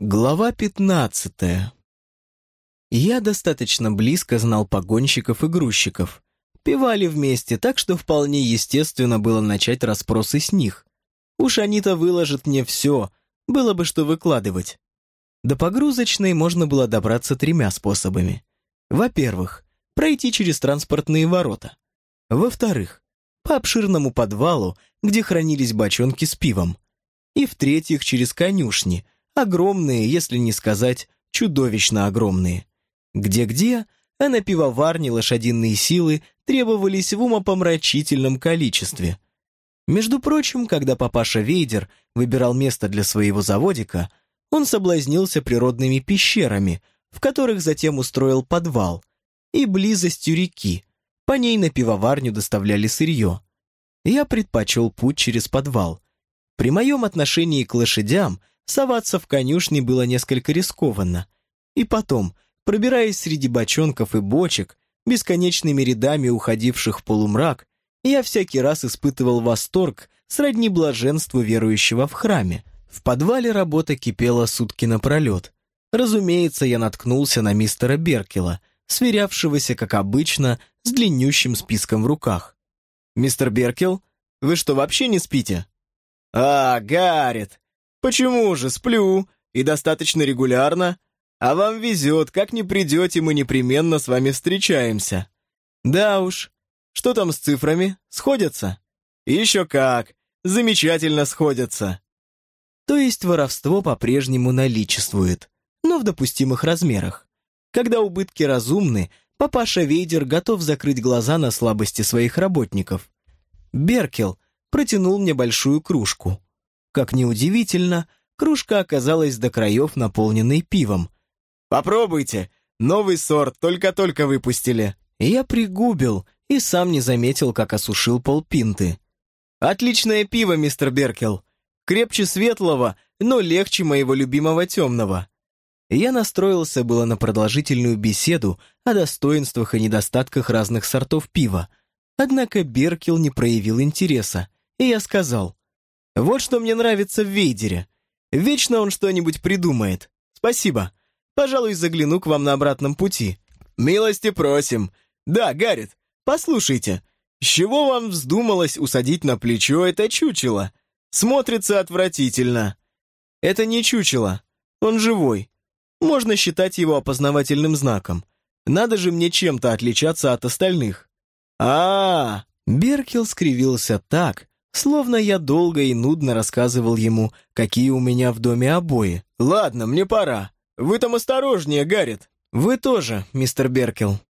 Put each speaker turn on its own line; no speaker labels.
Глава пятнадцатая. Я достаточно близко знал погонщиков и грузчиков. Пивали вместе, так что вполне естественно было начать расспросы с них. Уж они-то выложат мне все, было бы что выкладывать. До погрузочной можно было добраться тремя способами. Во-первых, пройти через транспортные ворота. Во-вторых, по обширному подвалу, где хранились бочонки с пивом. И в-третьих, через конюшни – Огромные, если не сказать чудовищно огромные. Где-где, а на пивоварне лошадиные силы требовались в умопомрачительном количестве. Между прочим, когда папаша Вейдер выбирал место для своего заводика, он соблазнился природными пещерами, в которых затем устроил подвал, и близостью реки. По ней на пивоварню доставляли сырье. Я предпочел путь через подвал. При моем отношении к лошадям Соваться в конюшне было несколько рискованно. И потом, пробираясь среди бочонков и бочек, бесконечными рядами уходивших в полумрак, я всякий раз испытывал восторг сродни блаженству верующего в храме. В подвале работа кипела сутки напролет. Разумеется, я наткнулся на мистера Беркела, сверявшегося, как обычно, с длиннющим списком в руках. «Мистер Беркел, вы что, вообще не спите?» «А, Гаррет, «Почему же, сплю, и достаточно регулярно. А вам везет, как не придете, мы непременно с вами встречаемся». «Да уж. Что там с цифрами? Сходятся?» «Еще как. Замечательно сходятся». То есть воровство по-прежнему наличествует, но в допустимых размерах. Когда убытки разумны, папаша Вейдер готов закрыть глаза на слабости своих работников. Беркел протянул мне большую кружку. Как неудивительно, кружка оказалась до краев наполненной пивом. «Попробуйте! Новый сорт, только-только выпустили!» Я пригубил и сам не заметил, как осушил полпинты. «Отличное пиво, мистер Беркел! Крепче светлого, но легче моего любимого темного!» Я настроился было на продолжительную беседу о достоинствах и недостатках разных сортов пива. Однако Беркел не проявил интереса, и я сказал, вот что мне нравится в Вейдере. Вечно он что-нибудь придумает. Спасибо. Пожалуй, загляну к вам на обратном пути. Милости просим. Да, Гаррит, послушайте, с чего вам вздумалось усадить на плечо это чучело? Смотрится отвратительно. Это не чучело. Он живой. Можно считать его опознавательным знаком. Надо же мне чем-то отличаться от остальных. А, -а, -а Беркел скривился так, Словно я долго и нудно рассказывал ему, какие у меня в доме обои. «Ладно, мне пора. Вы там осторожнее, Гаррит». «Вы тоже, мистер Беркел».